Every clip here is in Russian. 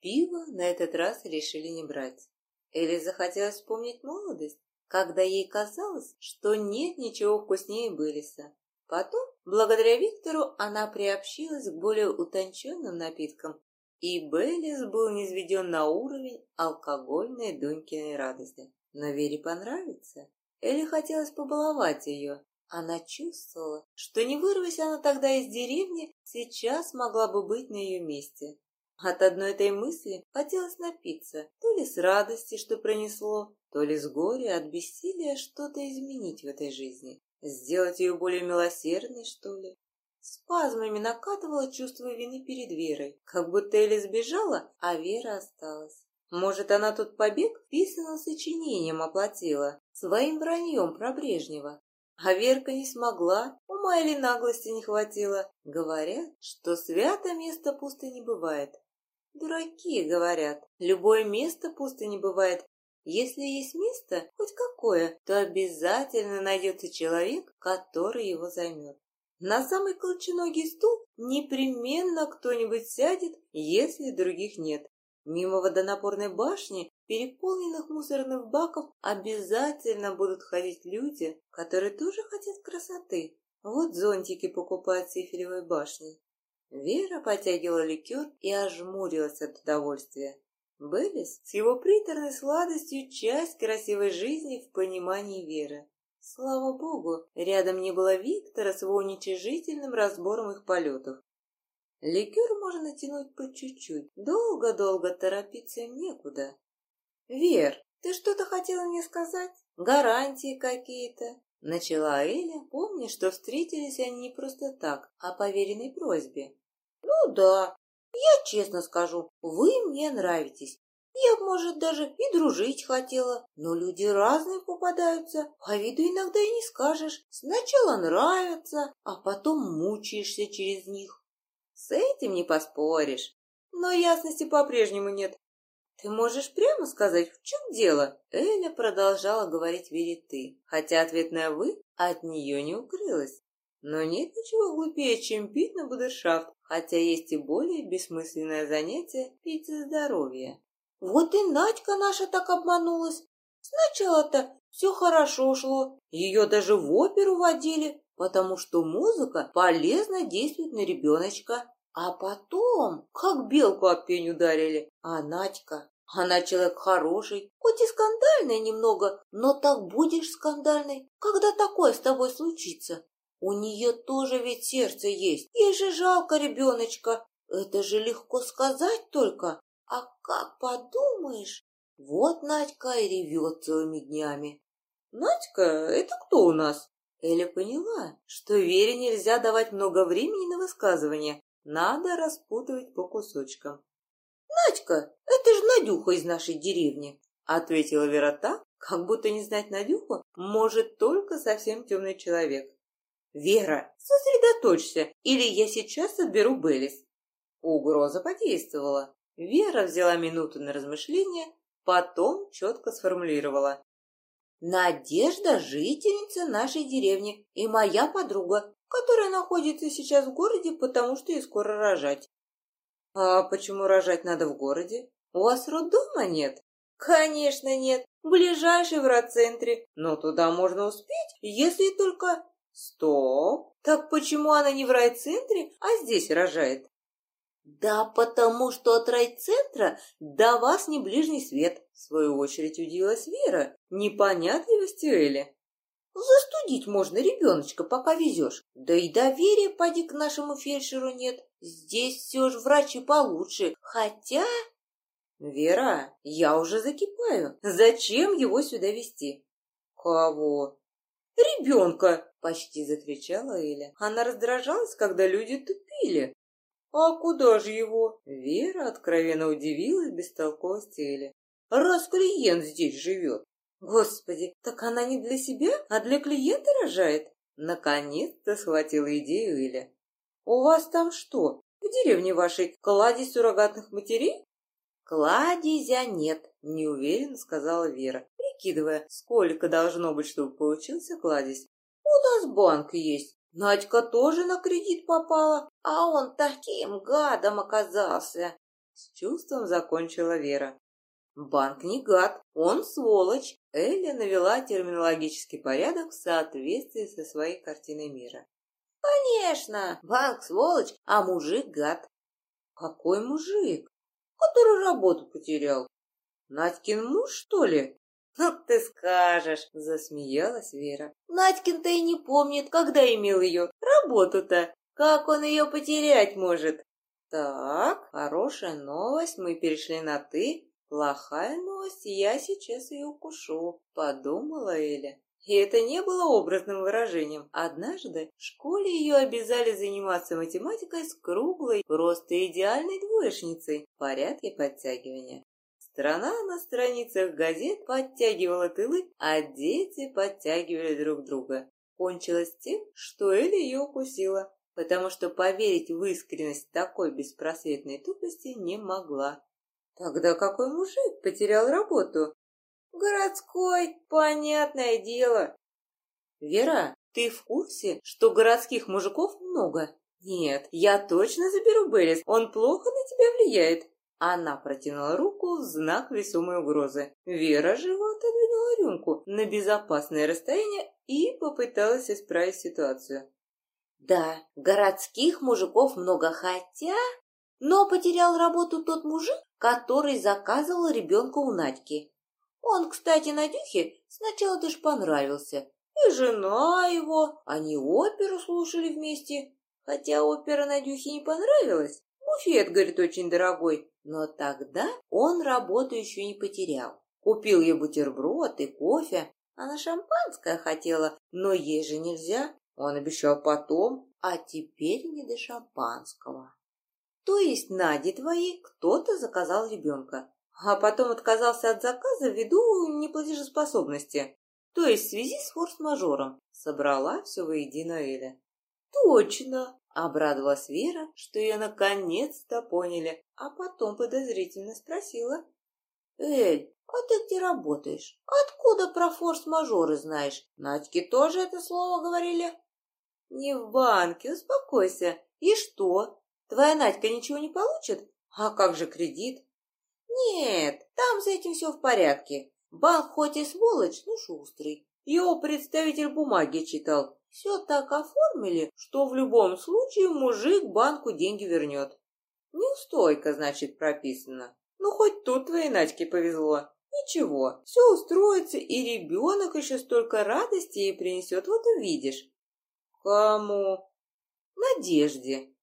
Пиво на этот раз решили не брать. Элли захотелось вспомнить молодость, когда ей казалось, что нет ничего вкуснее Белиса. Потом, благодаря Виктору, она приобщилась к более утонченным напиткам, и Беллис был низведен на уровень алкогольной Дунькиной радости. Но Вере понравится. Элли хотелось побаловать ее. Она чувствовала, что не вырвись она тогда из деревни, сейчас могла бы быть на ее месте. От одной этой мысли хотелось напиться, то ли с радости, что пронесло, то ли с горя от бессилия что-то изменить в этой жизни. Сделать ее более милосердной, что ли? Спазмами накатывало чувство вины перед Верой, как будто Эля сбежала, а Вера осталась. Может, она тут побег писаным сочинением оплатила, своим враньем про Брежнева. А Верка не смогла, ума или наглости не хватило. Говорят, что свято место пусто не бывает. Дураки говорят, любое место пусто не бывает. Если есть место, хоть какое, то обязательно найдется человек, который его займет. На самый колченогий стул непременно кто-нибудь сядет, если других нет. Мимо водонапорной башни, переполненных мусорных баков, обязательно будут ходить люди, которые тоже хотят красоты. Вот зонтики покупают в Сифелевой башне. Вера потягивала ликер и ожмурилась от удовольствия. Беллис с его приторной сладостью часть красивой жизни в понимании Веры. Слава богу, рядом не было Виктора с его уничижительным разбором их полетов. Ликер можно натянуть по чуть-чуть, долго-долго торопиться некуда. «Вер, ты что-то хотела мне сказать? Гарантии какие-то?» Начала Эля, помня, что встретились они не просто так, а по веренной просьбе. Ну да, я честно скажу, вы мне нравитесь. Я может, даже и дружить хотела, но люди разные попадаются, по виду иногда и не скажешь. Сначала нравятся, а потом мучаешься через них. С этим не поспоришь, но ясности по-прежнему нет. Ты можешь прямо сказать, в чем дело? Эля продолжала говорить Вере ты, хотя ответная «вы» от нее не укрылась. Но нет ничего глупее, чем пить на будершафт, хотя есть и более бессмысленное занятие – пить за здоровье. Вот и Надька наша так обманулась. Сначала-то все хорошо шло, ее даже в оперу водили, потому что музыка полезно действует на ребеночка. А потом, как белку об пень ударили, а Надька, она человек хороший, хоть и скандальная немного, но так будешь скандальной, когда такое с тобой случится. У нее тоже ведь сердце есть. Ей же жалко ребеночка. Это же легко сказать только. А как подумаешь? Вот Надька и ревет целыми днями. Надька, это кто у нас? Эля поняла, что Вере нельзя давать много времени на высказывание. Надо распутывать по кусочкам. «Надька, это же Надюха из нашей деревни», — ответила Вера так, как будто не знать Надюху может только совсем темный человек. «Вера, сосредоточься, или я сейчас отберу Беллис». Угроза подействовала. Вера взяла минуту на размышление, потом четко сформулировала. «Надежда – жительница нашей деревни и моя подруга, которая находится сейчас в городе, потому что ей скоро рожать». «А почему рожать надо в городе? У вас роддома нет?» «Конечно нет. Ближайший в родцентре. Но туда можно успеть, если только Стоп! Так почему она не в райцентре, а здесь рожает? Да потому что от райцентра до вас не ближний свет, в свою очередь удивилась Вера, непонятливостью Эли. Застудить можно ребеночка, пока везешь. Да и доверия поди к нашему фельдшеру нет. Здесь все же врачи получше. Хотя... Вера, я уже закипаю. Зачем его сюда везти? Кого? «Ребенка!» — почти закричала Эля. Она раздражалась, когда люди тупили. «А куда же его?» Вера откровенно удивилась бестолковости Эли. «Раз клиент здесь живет!» «Господи, так она не для себя, а для клиента рожает?» Наконец-то схватила идею Эля. «У вас там что, в деревне вашей кладезь суррогатных матерей?» «Кладезя нет», — неуверенно сказала Вера прикидывая, сколько должно быть, чтобы получился кладезь. «У нас банк есть. Надька тоже на кредит попала, а он таким гадом оказался. С чувством закончила Вера. Банк не гад, он сволочь. Эля навела терминологический порядок в соответствии со своей картиной мира. Конечно, банк сволочь, а мужик гад. Какой мужик? Который работу потерял. Надькин муж, что ли? «Ну ты скажешь!» – засмеялась Вера. «Надькин-то и не помнит, когда имел ее. Работу-то. Как он ее потерять может?» «Так, хорошая новость, мы перешли на «ты». Плохая новость, я сейчас ее укушу», – подумала Эля. И это не было образным выражением. Однажды в школе ее обязали заниматься математикой с круглой, просто идеальной двоечницей в порядке подтягивания. Страна на страницах газет подтягивала тылы, а дети подтягивали друг друга. Кончилось тем, что Эля ее укусила, потому что поверить в искренность такой беспросветной тупости не могла. Тогда какой мужик потерял работу? Городской, понятное дело. Вера, ты в курсе, что городских мужиков много? Нет, я точно заберу Беллис, он плохо на тебя влияет. Она протянула руку в знак весомой угрозы. Вера живо отодвинула рюмку на безопасное расстояние и попыталась исправить ситуацию. Да, городских мужиков много, хотя... Но потерял работу тот мужик, который заказывал ребенка у Надьки. Он, кстати, Надюхе сначала даже понравился. И жена его, они оперу слушали вместе. Хотя опера Надюхе не понравилась. Буфет, говорит, очень дорогой. Но тогда он работу еще не потерял. Купил ей бутерброд и кофе. Она шампанское хотела, но ей же нельзя. Он обещал потом, а теперь не до шампанского. То есть Наде твоей кто-то заказал ребенка, а потом отказался от заказа ввиду неплатежеспособности, то есть в связи с форс-мажором. Собрала все воедино Эля. Точно, Обрадовалась Вера, что ее наконец-то поняли, а потом подозрительно спросила. «Эль, а ты где работаешь? Откуда про форс-мажоры знаешь? Надьке тоже это слово говорили?» «Не в банке, успокойся. И что? Твоя Надька ничего не получит? А как же кредит?» «Нет, там с этим все в порядке. Банк хоть и сволочь, но шустрый. Его представитель бумаги читал, все так оформили, что в любом случае мужик банку деньги вернет. Неустойка, значит, прописано. Ну, хоть тут твоей Надьке повезло. Ничего, все устроится, и ребенок еще столько радости ей принесет, вот увидишь. Кому? Надежде.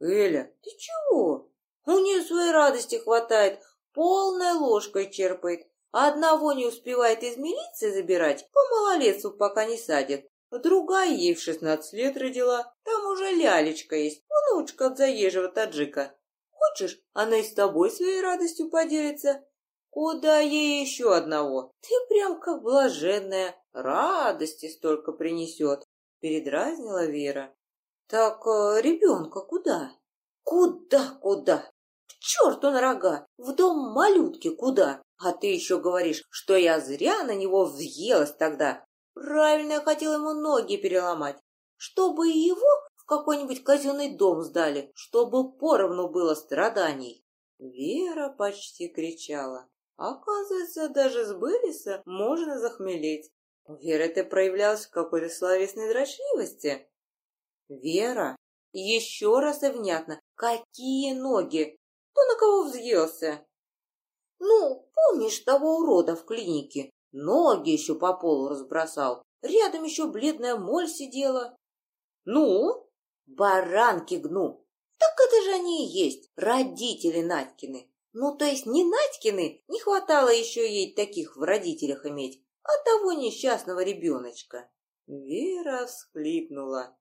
Эля, ты чего? У нее своей радости хватает, полной ложкой черпает. Одного не успевает из милиции забирать, по малолетству пока не садят. Другая ей в шестнадцать лет родила. Там уже лялечка есть, внучка от заезжего таджика. Хочешь, она и с тобой своей радостью поделится? Куда ей еще одного? Ты прям как блаженная, радости столько принесет. Передразнила Вера. Так э, ребенка куда? Куда, куда? К черту на рога! В дом малютки куда? А ты еще говоришь, что я зря на него въелась тогда. Правильно, я хотела ему ноги переломать, чтобы его в какой-нибудь казенный дом сдали, чтобы поровну было страданий. Вера почти кричала. Оказывается, даже с можно захмелеть. Вера это проявлялась в какой-то словесной дрочливости. Вера, еще раз и внятно, какие ноги? Кто на кого взъелся? Ну, помнишь того урода в клинике? Ноги еще по полу разбросал. Рядом еще бледная моль сидела. Ну, баранки гну. Так это же они и есть, родители Надькины. Ну, то есть не Надькины, не хватало еще ей таких в родителях иметь, а того несчастного ребеночка. Вера всхлипнула.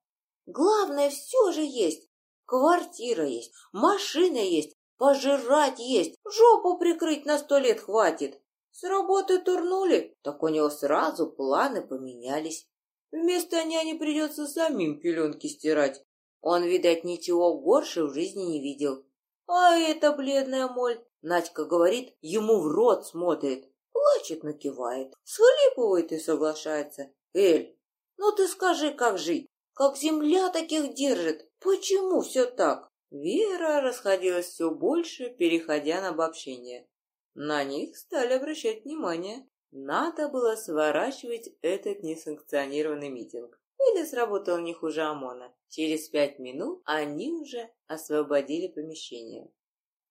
Главное, все же есть. Квартира есть, машина есть, пожирать есть, жопу прикрыть на сто лет хватит. С работы турнули, так у него сразу планы поменялись. Вместо няни придется самим пеленки стирать. Он, видать, ничего горше в жизни не видел. А эта бледная моль, Надька говорит, ему в рот смотрит. Плачет, накивает, схлипывает и соглашается. Эль, ну ты скажи, как жить? Как земля таких держит? Почему все так? Вера расходилась все больше, переходя на обобщение. На них стали обращать внимание. Надо было сворачивать этот несанкционированный митинг. Или сработал не хуже ОМОНа. Через пять минут они уже освободили помещение.